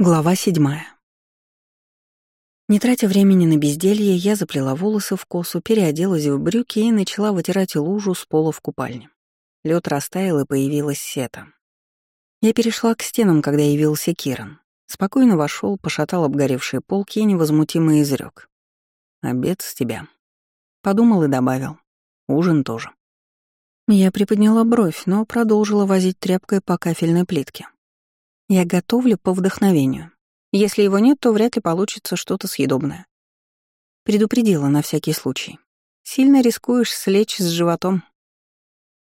Глава седьмая. Не тратя времени на безделье, я заплела волосы в косу, переоделась в брюки и начала вытирать лужу с пола в купальне. Лед растаял, и появилась сета. Я перешла к стенам, когда явился Киран. Спокойно вошел, пошатал обгоревшие полки и невозмутимо изрек. «Обед с тебя». Подумал и добавил. «Ужин тоже». Я приподняла бровь, но продолжила возить тряпкой по кафельной плитке. Я готовлю по вдохновению. Если его нет, то вряд ли получится что-то съедобное. Предупредила на всякий случай. Сильно рискуешь слечь с животом.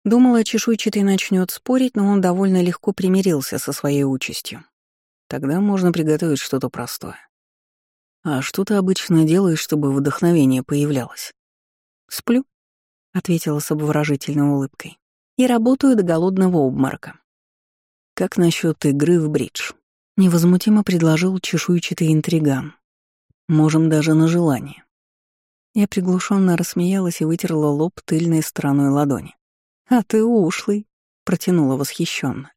Думала, чешуйчатый начнет спорить, но он довольно легко примирился со своей участью. Тогда можно приготовить что-то простое. А что ты обычно делаешь, чтобы вдохновение появлялось? Сплю, ответила с обворожительной улыбкой. И работаю до голодного обморока. «Как насчет игры в бридж?» — невозмутимо предложил чешуйчатый интриган. «Можем даже на желание». Я приглушенно рассмеялась и вытерла лоб тыльной стороной ладони. «А ты ушлый», — протянула восхищенно.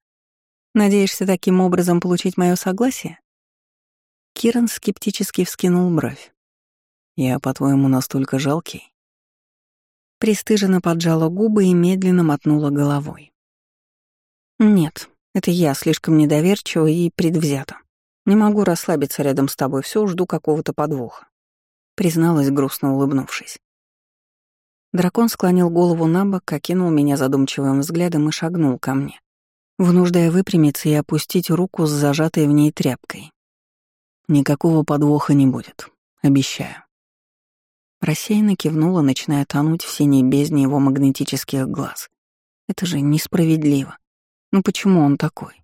«Надеешься таким образом получить мое согласие?» Киран скептически вскинул бровь. «Я, по-твоему, настолько жалкий?» Престыженно поджала губы и медленно мотнула головой. «Нет, это я слишком недоверчива и предвзята. Не могу расслабиться рядом с тобой, все жду какого-то подвоха. Призналась, грустно улыбнувшись. Дракон склонил голову на бок, окинул меня задумчивым взглядом и шагнул ко мне, вынуждая выпрямиться и опустить руку с зажатой в ней тряпкой. «Никакого подвоха не будет, обещаю». Рассеянно кивнула, начиная тонуть в синей бездне его магнетических глаз. Это же несправедливо. Ну почему он такой?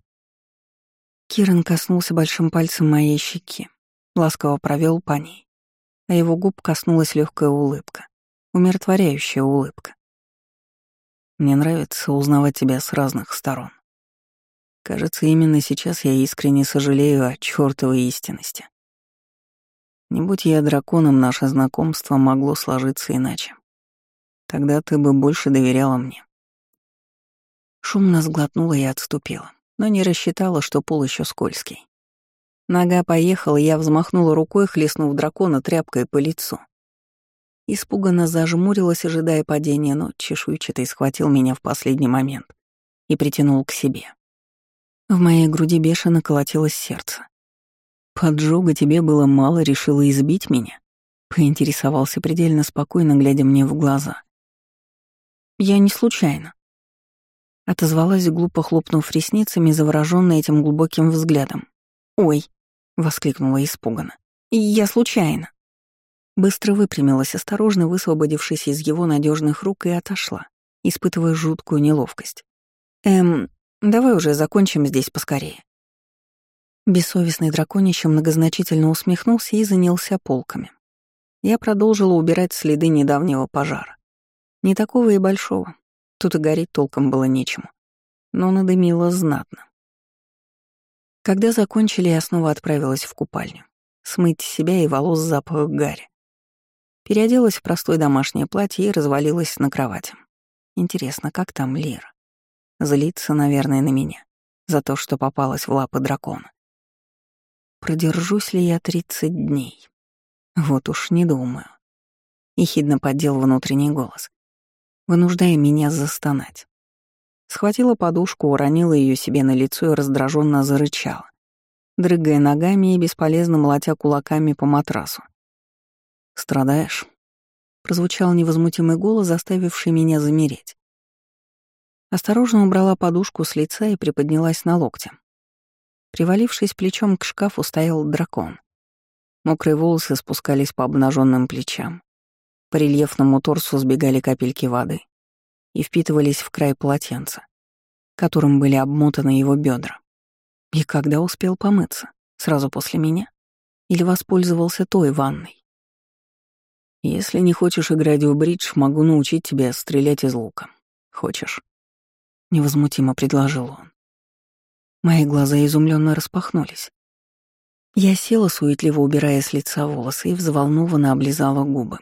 Киран коснулся большим пальцем моей щеки, ласково провел по ней, а его губ коснулась легкая улыбка, умиротворяющая улыбка. Мне нравится узнавать тебя с разных сторон. Кажется, именно сейчас я искренне сожалею о чёртовой истинности. Не будь я драконом, наше знакомство могло сложиться иначе. Тогда ты бы больше доверяла мне. Шумно сглотнула и отступила, но не рассчитала, что пол еще скользкий. Нога поехала, я взмахнула рукой, хлестнув дракона тряпкой по лицу. Испуганно зажмурилась, ожидая падения, но чешуйчатый схватил меня в последний момент и притянул к себе. В моей груди бешено колотилось сердце. «Поджога тебе было мало, решила избить меня?» — поинтересовался предельно спокойно, глядя мне в глаза. «Я не случайно», Отозвалась, глупо хлопнув ресницами, заворожённая этим глубоким взглядом. «Ой!» — воскликнула испуганно. «Я случайно!» Быстро выпрямилась, осторожно высвободившись из его надежных рук, и отошла, испытывая жуткую неловкость. «Эм, давай уже закончим здесь поскорее». Бессовестный драконище многозначительно усмехнулся и занялся полками. Я продолжила убирать следы недавнего пожара. Не такого и большого, Тут и гореть толком было нечему. Но надымило знатно. Когда закончили, я снова отправилась в купальню. Смыть себя и волос запах гари. Переоделась в простое домашнее платье и развалилась на кровати. Интересно, как там Лира? Злится, наверное, на меня за то, что попалась в лапы дракона. Продержусь ли я тридцать дней? Вот уж не думаю. Ехидно поддел внутренний голос вынуждая меня застонать. Схватила подушку, уронила ее себе на лицо и раздраженно зарычала, дрыгая ногами и бесполезно молотя кулаками по матрасу. «Страдаешь?» — прозвучал невозмутимый голос, заставивший меня замереть. Осторожно убрала подушку с лица и приподнялась на локте. Привалившись плечом к шкафу, стоял дракон. Мокрые волосы спускались по обнаженным плечам. По рельефному торсу сбегали капельки воды и впитывались в край полотенца, которым были обмотаны его бедра. И когда успел помыться? Сразу после меня? Или воспользовался той ванной? Если не хочешь играть в бридж, могу научить тебя стрелять из лука. Хочешь? Невозмутимо предложил он. Мои глаза изумленно распахнулись. Я села, суетливо убирая с лица волосы, и взволнованно облизала губы.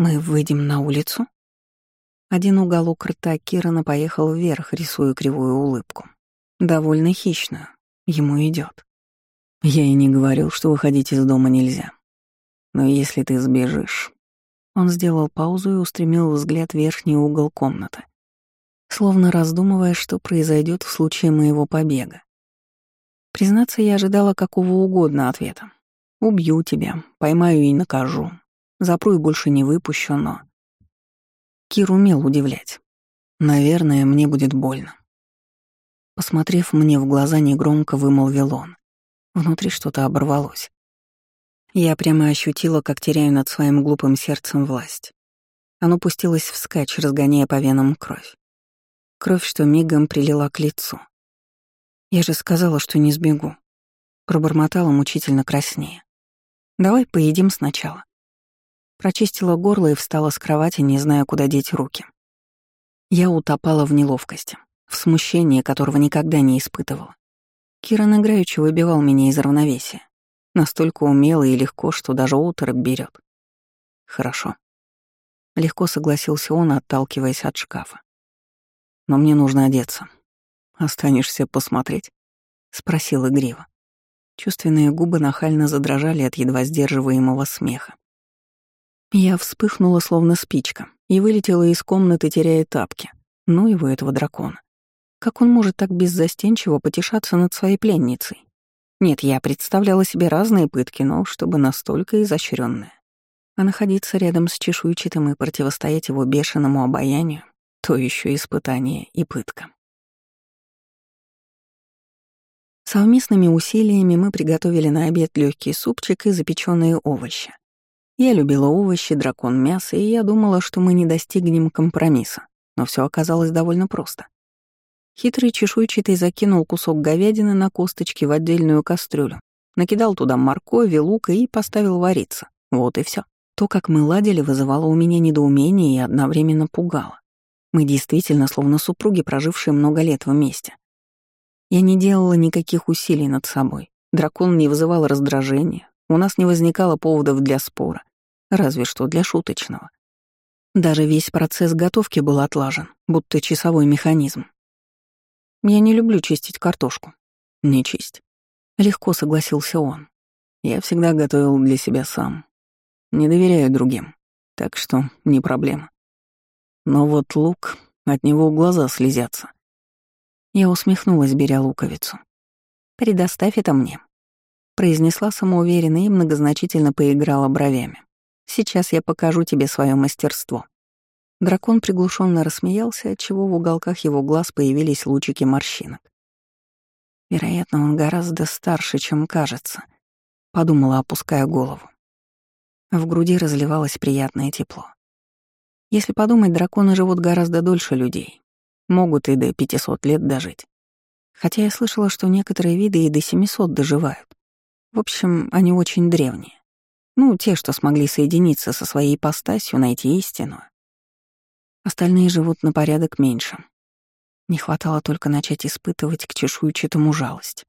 «Мы выйдем на улицу?» Один уголок рта Кирана поехал вверх, рисуя кривую улыбку. Довольно хищную. Ему идет. Я и не говорил, что выходить из дома нельзя. Но если ты сбежишь... Он сделал паузу и устремил взгляд в верхний угол комнаты, словно раздумывая, что произойдет в случае моего побега. Признаться, я ожидала какого угодно ответа. Убью тебя, поймаю и накажу. Запру и больше не выпущу, но... Кир умел удивлять. Наверное, мне будет больно. Посмотрев мне в глаза, негромко вымолвил он. Внутри что-то оборвалось. Я прямо ощутила, как теряю над своим глупым сердцем власть. Оно пустилось вскачь, разгоняя по венам кровь. Кровь, что мигом прилила к лицу. Я же сказала, что не сбегу. Пробормотала мучительно краснее. Давай поедим сначала. Прочистила горло и встала с кровати, не зная, куда деть руки. Я утопала в неловкости, в смущении, которого никогда не испытывала. Киран играючи выбивал меня из равновесия. Настолько умело и легко, что даже утро берет. Хорошо. Легко согласился он, отталкиваясь от шкафа. Но мне нужно одеться. Останешься посмотреть? Спросил игриво. Чувственные губы нахально задрожали от едва сдерживаемого смеха. Я вспыхнула, словно спичка, и вылетела из комнаты, теряя тапки. Ну его, этого дракона. Как он может так беззастенчиво потешаться над своей пленницей? Нет, я представляла себе разные пытки, но чтобы настолько изощренные. А находиться рядом с чешуйчатым и противостоять его бешеному обаянию — то еще испытание и пытка. Совместными усилиями мы приготовили на обед легкий супчик и запеченные овощи. Я любила овощи, дракон мясо, и я думала, что мы не достигнем компромисса, но все оказалось довольно просто. Хитрый чешуйчатый закинул кусок говядины на косточки в отдельную кастрюлю, накидал туда моркови, лука и поставил вариться. Вот и все. То, как мы ладили, вызывало у меня недоумение и одновременно пугало. Мы действительно словно супруги, прожившие много лет вместе. Я не делала никаких усилий над собой. Дракон не вызывал раздражения, у нас не возникало поводов для спора, разве что для шуточного. Даже весь процесс готовки был отлажен, будто часовой механизм. Я не люблю чистить картошку. Не чисть. Легко согласился он. Я всегда готовил для себя сам. Не доверяю другим, так что не проблема. Но вот лук, от него глаза слезятся. Я усмехнулась, беря луковицу. «Предоставь это мне», — произнесла самоуверенно и многозначительно поиграла бровями. «Сейчас я покажу тебе свое мастерство». Дракон приглушенно рассмеялся, отчего в уголках его глаз появились лучики морщинок. «Вероятно, он гораздо старше, чем кажется», — подумала, опуская голову. В груди разливалось приятное тепло. Если подумать, драконы живут гораздо дольше людей, Могут и до 500 лет дожить. Хотя я слышала, что некоторые виды и до 700 доживают. В общем, они очень древние. Ну, те, что смогли соединиться со своей ипостасью, найти истину. Остальные живут на порядок меньше. Не хватало только начать испытывать к чешуйчатому жалость.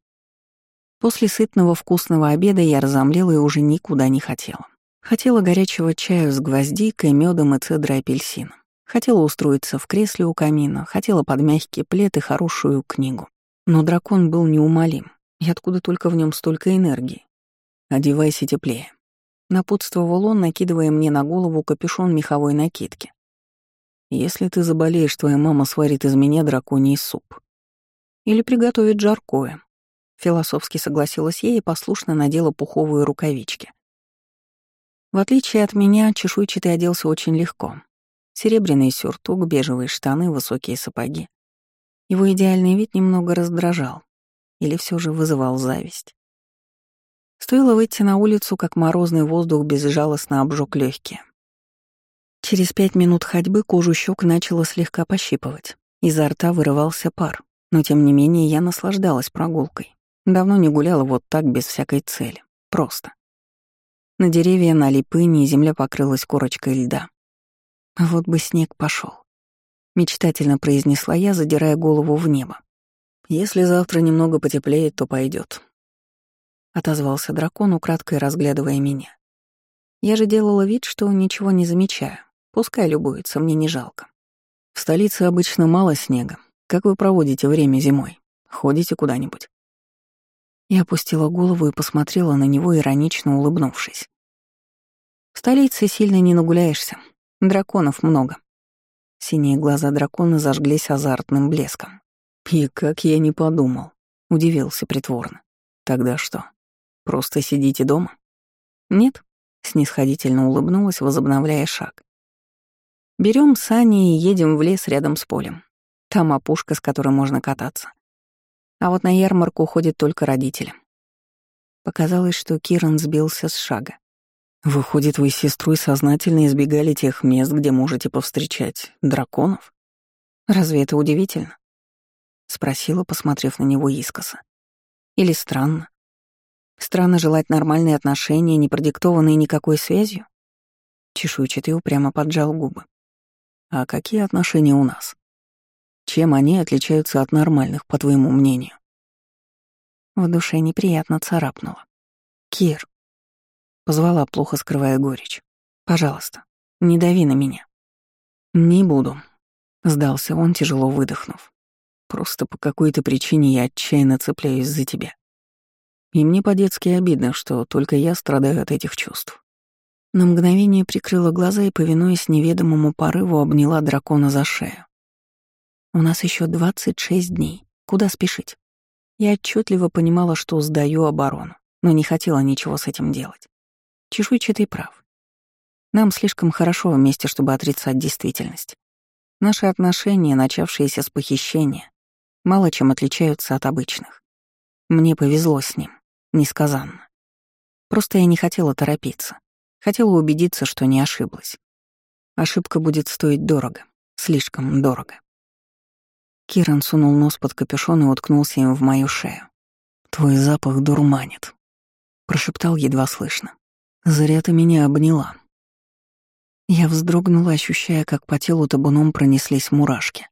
После сытного вкусного обеда я разомлела и уже никуда не хотела. Хотела горячего чаю с гвоздикой, медом и цедрой апельсина. Хотела устроиться в кресле у камина, хотела под мягкий плед и хорошую книгу. Но дракон был неумолим, и откуда только в нем столько энергии. «Одевайся теплее», — напутствовал он, накидывая мне на голову капюшон меховой накидки. «Если ты заболеешь, твоя мама сварит из меня драконий суп. Или приготовит жаркое». Философски согласилась я и послушно надела пуховые рукавички. В отличие от меня, чешуйчатый оделся очень легко, Серебряный сюртук, бежевые штаны, высокие сапоги. Его идеальный вид немного раздражал или все же вызывал зависть. Стоило выйти на улицу, как морозный воздух безжалостно обжег легкие. Через пять минут ходьбы кожу щек начало слегка пощипывать. Изо рта вырывался пар, но тем не менее я наслаждалась прогулкой. Давно не гуляла вот так без всякой цели. Просто. На деревья налипы, и земля покрылась корочкой льда. Вот бы снег пошел. Мечтательно произнесла я, задирая голову в небо. Если завтра немного потеплеет, то пойдет. Отозвался дракон, украдкой разглядывая меня. Я же делала вид, что ничего не замечаю. Пускай любуется, мне не жалко. В столице обычно мало снега. Как вы проводите время зимой? Ходите куда-нибудь? Я опустила голову и посмотрела на него, иронично улыбнувшись. В столице сильно не нагуляешься. Драконов много. Синие глаза дракона зажглись азартным блеском. «И как я не подумал», — удивился притворно. «Тогда что, просто сидите дома?» «Нет», — снисходительно улыбнулась, возобновляя шаг. Берем сани и едем в лес рядом с полем. Там опушка, с которой можно кататься. А вот на ярмарку ходят только родители. Показалось, что Киран сбился с шага. Выходит, вы с сестрой сознательно избегали тех мест, где можете повстречать драконов? Разве это удивительно? Спросила, посмотрев на него искоса. Или странно? Странно желать нормальные отношения, не продиктованные никакой связью? Чешуйчатый упрямо поджал губы. А какие отношения у нас? Чем они отличаются от нормальных, по твоему мнению? В душе неприятно царапнуло. Кир, Позвала, плохо скрывая горечь. «Пожалуйста, не дави на меня». «Не буду», — сдался он, тяжело выдохнув. «Просто по какой-то причине я отчаянно цепляюсь за тебя. И мне по-детски обидно, что только я страдаю от этих чувств». На мгновение прикрыла глаза и, повинуясь неведомому порыву, обняла дракона за шею. «У нас еще 26 дней. Куда спешить?» Я отчетливо понимала, что сдаю оборону, но не хотела ничего с этим делать. Чешуйчатый прав. Нам слишком хорошо вместе, чтобы отрицать действительность. Наши отношения, начавшиеся с похищения, мало чем отличаются от обычных. Мне повезло с ним, несказанно. Просто я не хотела торопиться. Хотела убедиться, что не ошиблась. Ошибка будет стоить дорого, слишком дорого. Киран сунул нос под капюшон и уткнулся им в мою шею. «Твой запах дурманит», — прошептал едва слышно. Зря ты меня обняла. Я вздрогнула, ощущая, как по телу табуном пронеслись мурашки.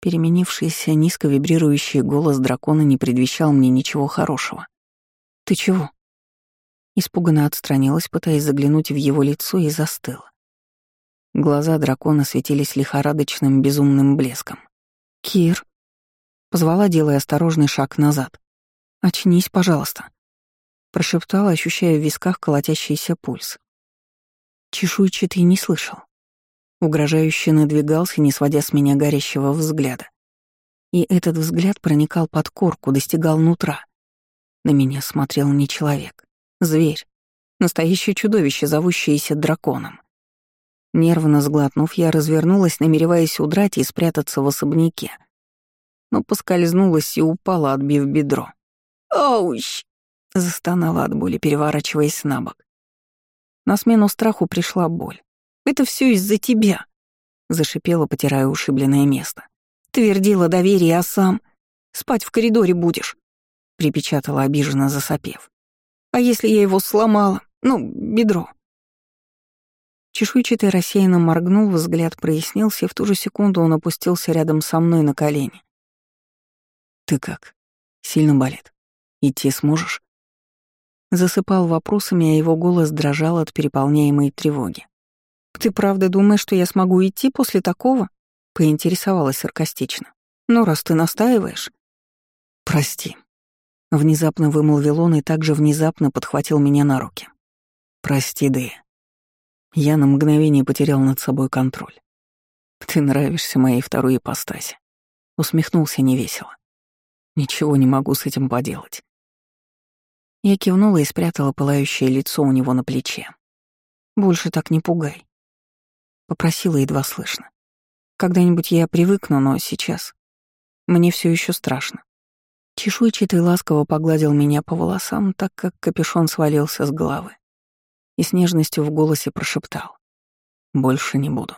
Переменившийся низко вибрирующий голос дракона не предвещал мне ничего хорошего. «Ты чего?» Испуганно отстранилась, пытаясь заглянуть в его лицо, и застыла. Глаза дракона светились лихорадочным безумным блеском. «Кир!» Позвала, делая осторожный шаг назад. «Очнись, пожалуйста!» Прошептала, ощущая в висках колотящийся пульс. Чешуйчатый не слышал. Угрожающе надвигался, не сводя с меня горящего взгляда. И этот взгляд проникал под корку, достигал нутра. На меня смотрел не человек, зверь, настоящее чудовище, зовущееся драконом. Нервно сглотнув, я развернулась, намереваясь удрать и спрятаться в особняке. Но поскользнулась и упала, отбив бедро. «Оуч!» Застонала от боли, переворачиваясь на бок. На смену страху пришла боль. «Это все из-за тебя!» Зашипела, потирая ушибленное место. «Твердила доверие, а сам... Спать в коридоре будешь!» Припечатала обиженно, засопев. «А если я его сломала? Ну, бедро?» Чешуйчатый рассеянно моргнул, взгляд прояснился, и в ту же секунду он опустился рядом со мной на колени. «Ты как? Сильно болит? Идти сможешь?» Засыпал вопросами, а его голос дрожал от переполняемой тревоги. «Ты правда думаешь, что я смогу идти после такого?» — поинтересовалась саркастично. «Ну, раз ты настаиваешь...» «Прости». Внезапно вымолвил он и также внезапно подхватил меня на руки. «Прости, Дэя». Я на мгновение потерял над собой контроль. «Ты нравишься моей второй ипостаси», — усмехнулся невесело. «Ничего не могу с этим поделать. Я кивнула и спрятала пылающее лицо у него на плече. «Больше так не пугай», — попросила едва слышно. «Когда-нибудь я привыкну, но сейчас мне все еще страшно». Чешуйчатый ласково погладил меня по волосам, так как капюшон свалился с головы, и с нежностью в голосе прошептал. «Больше не буду».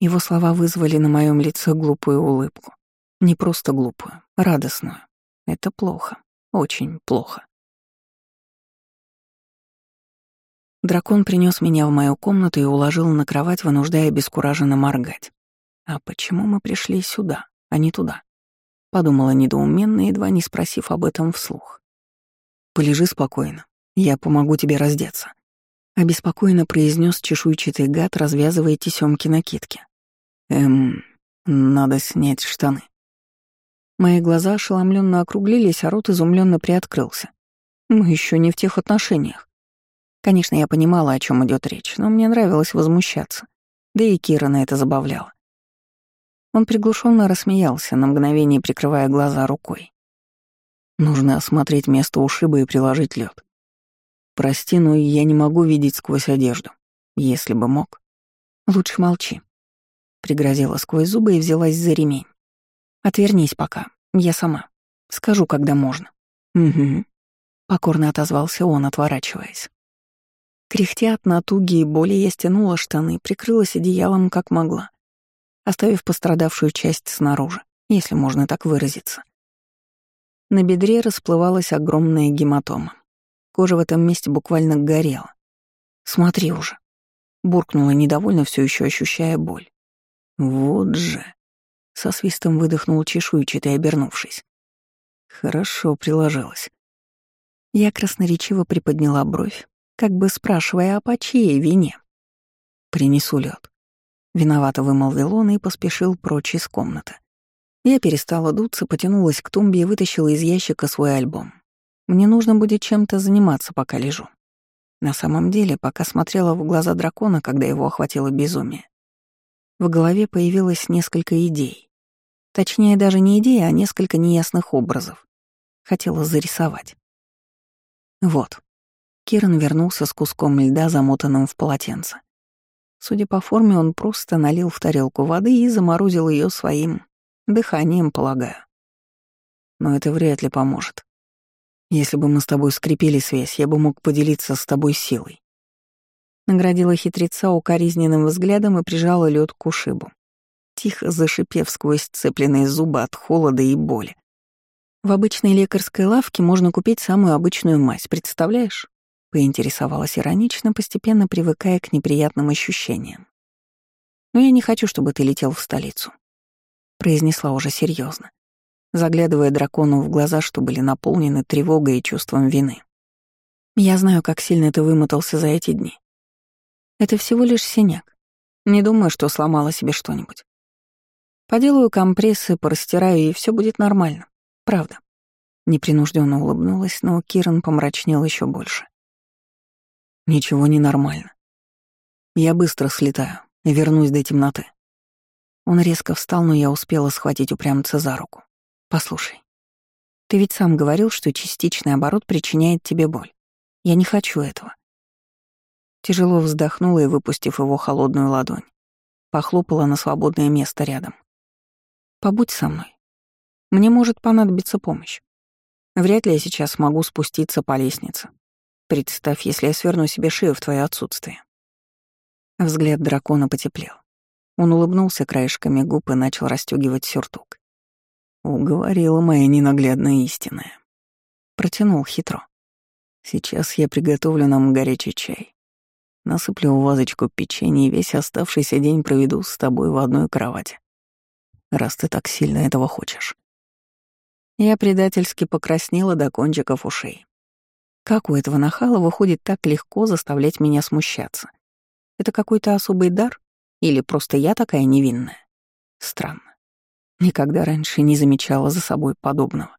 Его слова вызвали на моем лице глупую улыбку. Не просто глупую, радостную. Это плохо, очень плохо. Дракон принес меня в мою комнату и уложил на кровать, вынуждая бескураженно моргать. «А почему мы пришли сюда, а не туда?» Подумала недоуменно, едва не спросив об этом вслух. «Полежи спокойно, я помогу тебе раздеться», — обеспокоенно произнес чешуйчатый гад, развязывая тесёмки накидки. «Эм, надо снять штаны». Мои глаза ошеломленно округлились, а рот изумленно приоткрылся. Мы еще не в тех отношениях. Конечно, я понимала, о чем идет речь, но мне нравилось возмущаться. Да и Кира на это забавляла. Он приглушенно рассмеялся, на мгновение прикрывая глаза рукой. Нужно осмотреть место ушиба и приложить лед. Прости, но я не могу видеть сквозь одежду. Если бы мог. Лучше молчи. Пригрозила сквозь зубы и взялась за ремень. Отвернись пока. Я сама. Скажу, когда можно. Угу. Покорно отозвался он, отворачиваясь. Кряхтя от натуги и боли я стянула штаны, прикрылась одеялом как могла, оставив пострадавшую часть снаружи, если можно так выразиться. На бедре расплывалась огромная гематома. Кожа в этом месте буквально горела. «Смотри уже», — буркнула недовольно, все еще ощущая боль. «Вот же», — со свистом выдохнул чешуйчатый, обернувшись. «Хорошо приложилась». Я красноречиво приподняла бровь, как бы спрашивая, а по чьей вине. «Принесу лед. Виновато вымолвил он и поспешил прочь из комнаты. Я перестала дуться, потянулась к тумбе и вытащила из ящика свой альбом. Мне нужно будет чем-то заниматься, пока лежу. На самом деле, пока смотрела в глаза дракона, когда его охватило безумие, в голове появилось несколько идей. Точнее, даже не идеи, а несколько неясных образов. Хотела зарисовать. Вот. Киран вернулся с куском льда, замотанным в полотенце. Судя по форме, он просто налил в тарелку воды и заморозил ее своим Дыханием, полагаю. Но это вряд ли поможет. Если бы мы с тобой скрепили связь, я бы мог поделиться с тобой силой. Наградила хитреца укоризненным взглядом и прижала лед к ушибу, тихо зашипев сквозь сцепленные зубы от холода и боли. В обычной лекарской лавке можно купить самую обычную мазь, представляешь? Поинтересовалась иронично, постепенно привыкая к неприятным ощущениям. Но я не хочу, чтобы ты летел в столицу произнесла уже серьезно, заглядывая дракону в глаза, что были наполнены тревогой и чувством вины. Я знаю, как сильно ты вымотался за эти дни. Это всего лишь синяк. Не думаю, что сломала себе что-нибудь. Поделаю компрессы, порастираю, и все будет нормально. Правда. Непринужденно улыбнулась, но Киран помрачнел еще больше. Ничего не нормально. Я быстро слетаю вернусь до темноты. Он резко встал, но я успела схватить упрямца за руку. «Послушай, ты ведь сам говорил, что частичный оборот причиняет тебе боль. Я не хочу этого». Тяжело вздохнула и, выпустив его холодную ладонь, похлопала на свободное место рядом. «Побудь со мной. Мне может понадобиться помощь. Вряд ли я сейчас смогу спуститься по лестнице. Представь, если я сверну себе шею в твое отсутствие». Взгляд дракона потеплел. Он улыбнулся краешками губ и начал расстегивать сюртук. Уговорила моя ненаглядная истинная. Протянул хитро. Сейчас я приготовлю нам горячий чай. Насыплю в вазочку печенье и весь оставшийся день проведу с тобой в одной кровати. Раз ты так сильно этого хочешь. Я предательски покраснела до кончиков ушей. Как у этого нахала выходит так легко заставлять меня смущаться? Это какой-то особый дар? Или просто я такая невинная? Странно. Никогда раньше не замечала за собой подобного.